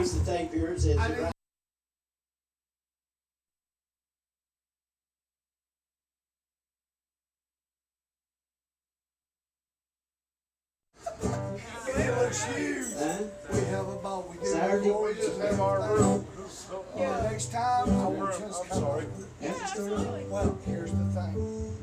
place It looks huge. We have about, we just have our room. Yeah, next time, sorry. Well, here's the thing.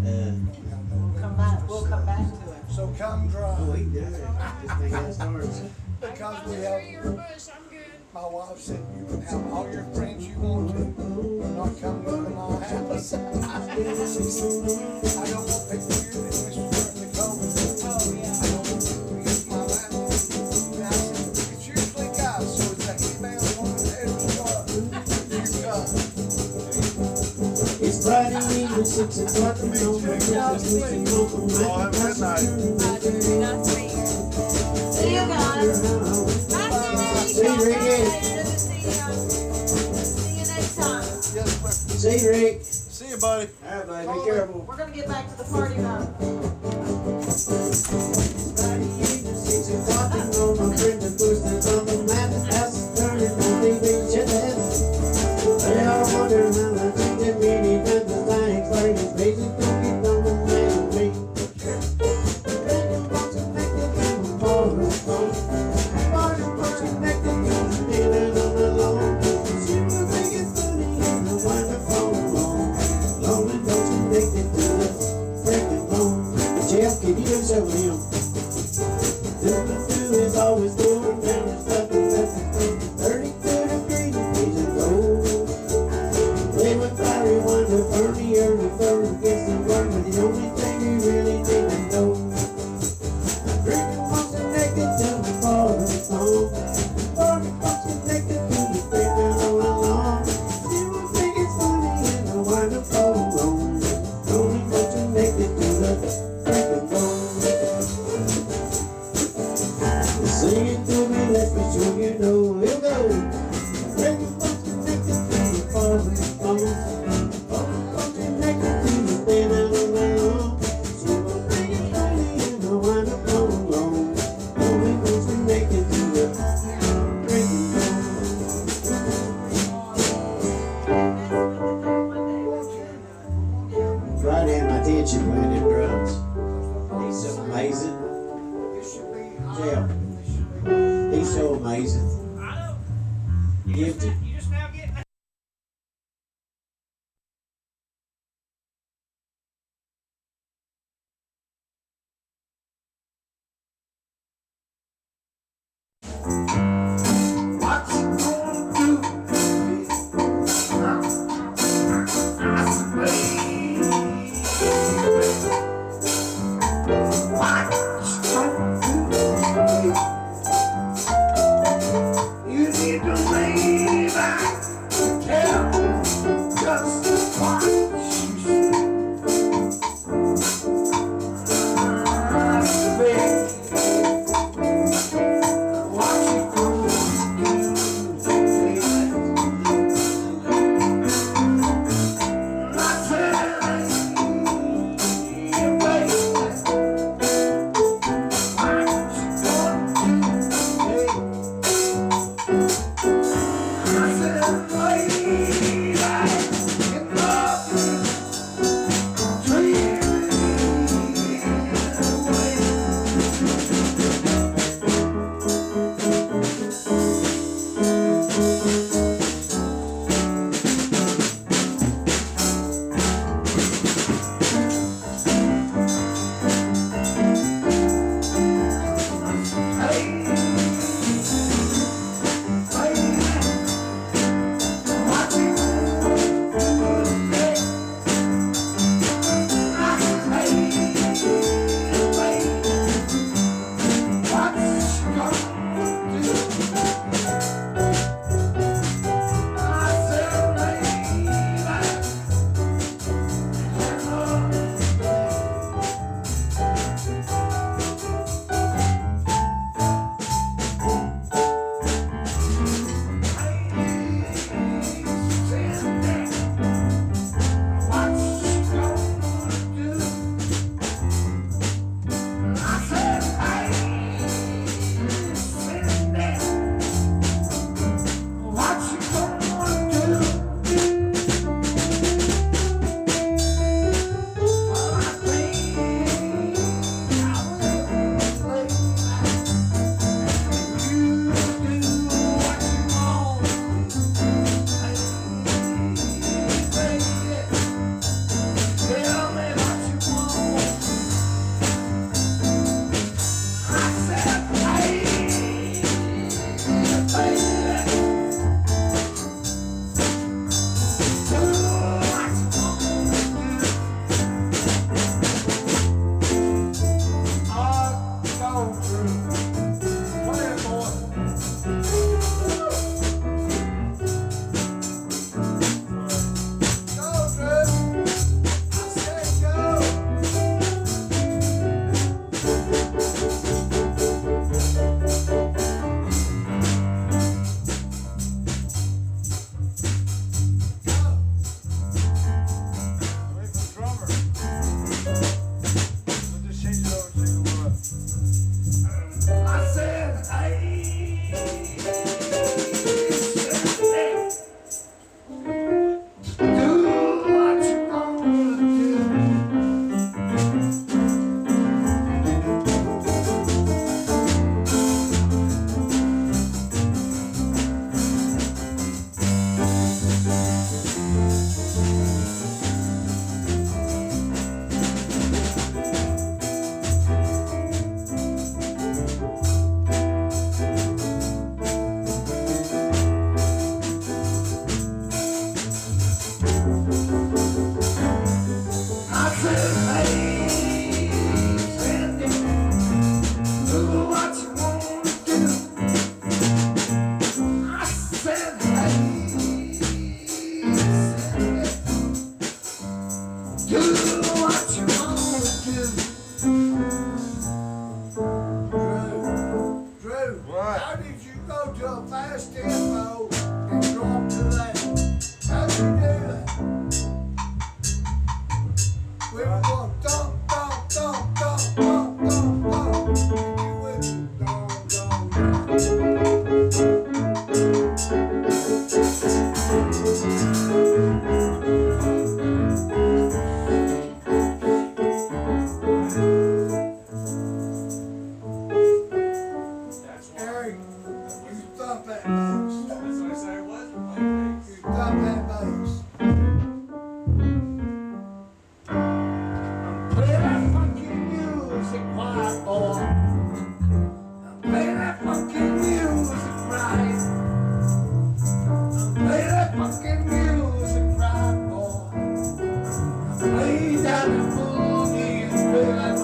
Uh, we have Come back, we'll come back to it. So come drive. we do it. Because we have. My wife said, You can have all your friends you want to, but not come live in my house. I don't want people here that Mr. Kirk Nicole. Oh. I don't want to use my land. And I said, It's usually guys, so it's a he man, woman. It's Friday evening, six o'clock in the morning. We can go from midnight to. See you guys. Bye, Jenny. See you, Rick. See you, buddy. All right, buddy. Be careful. We're going to get back to the party now. So amazing. Gifted.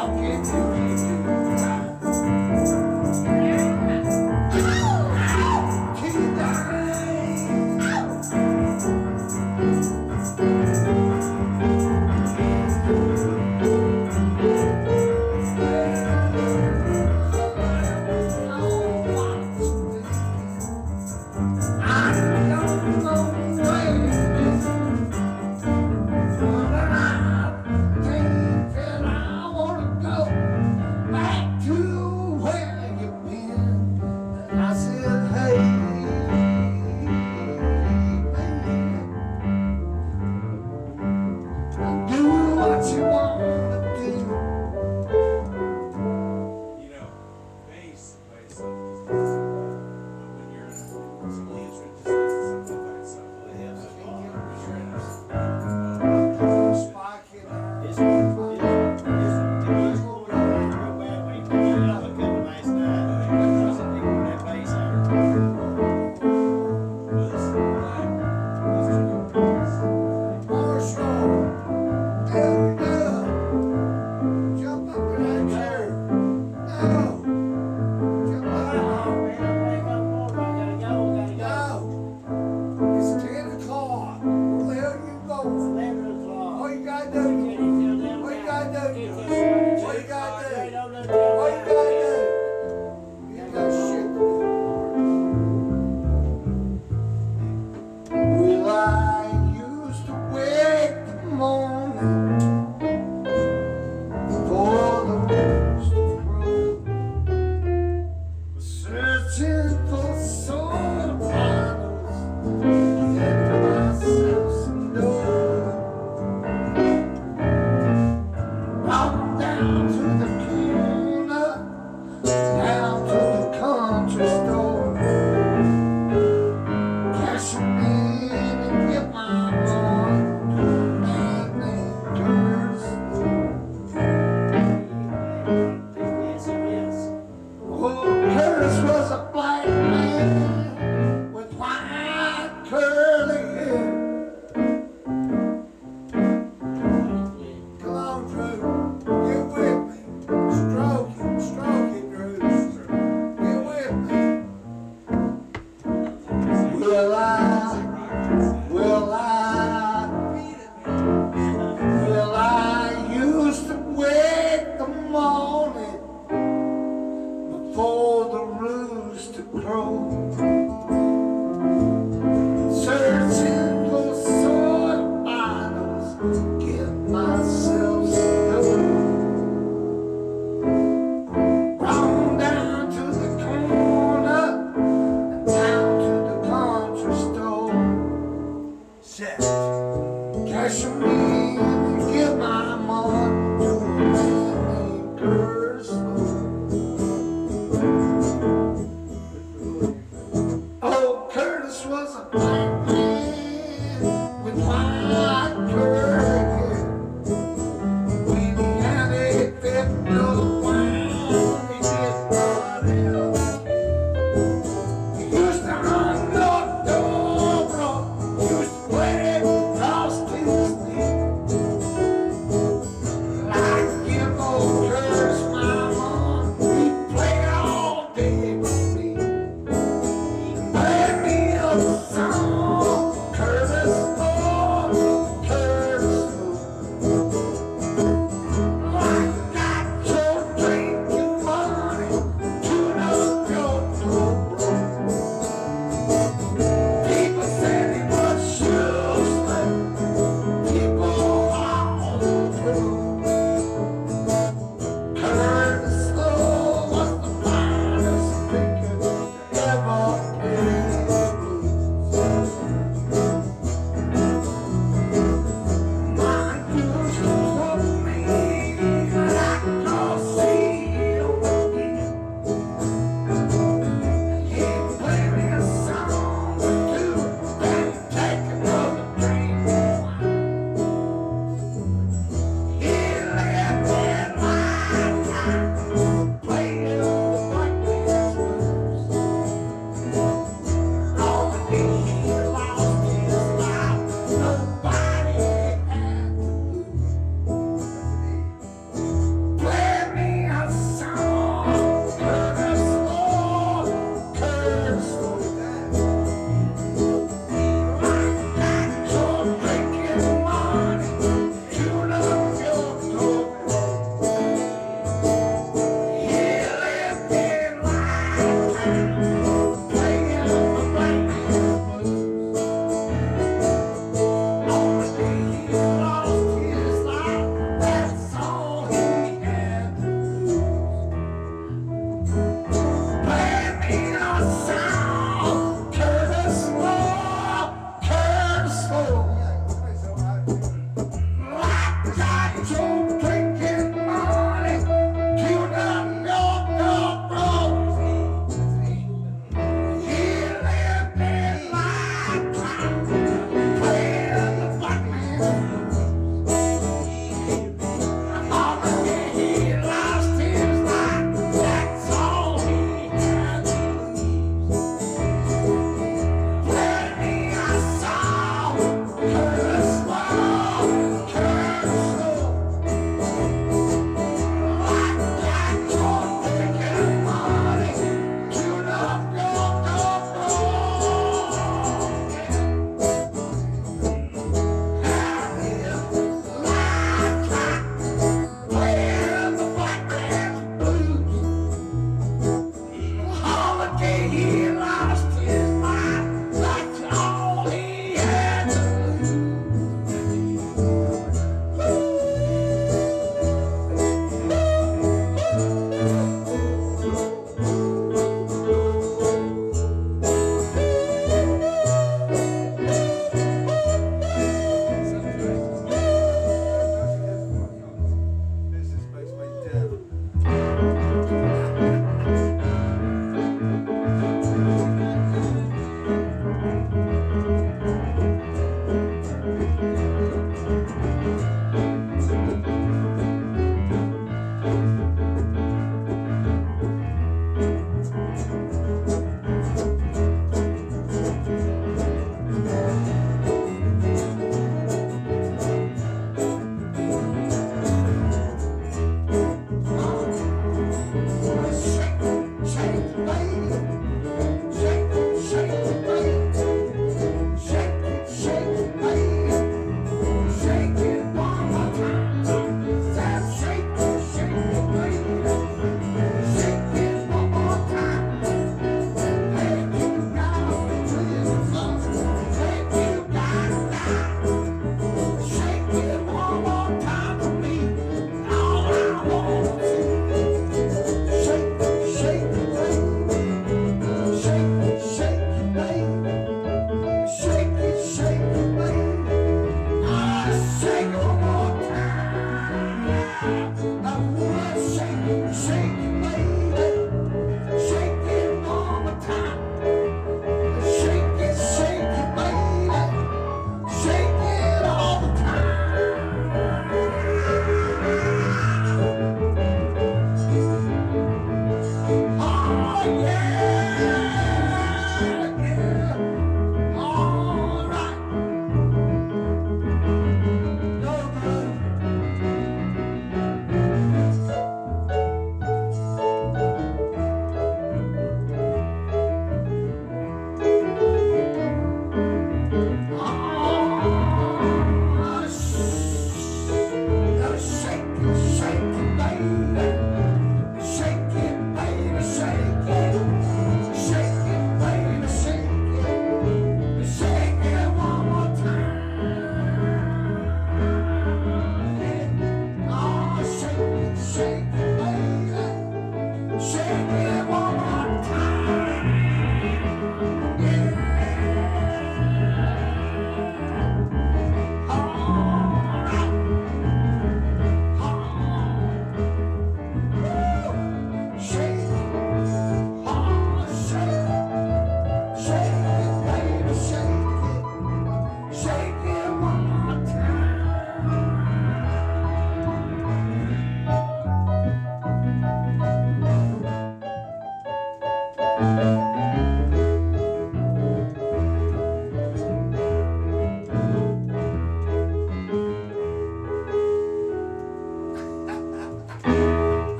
I get to 아,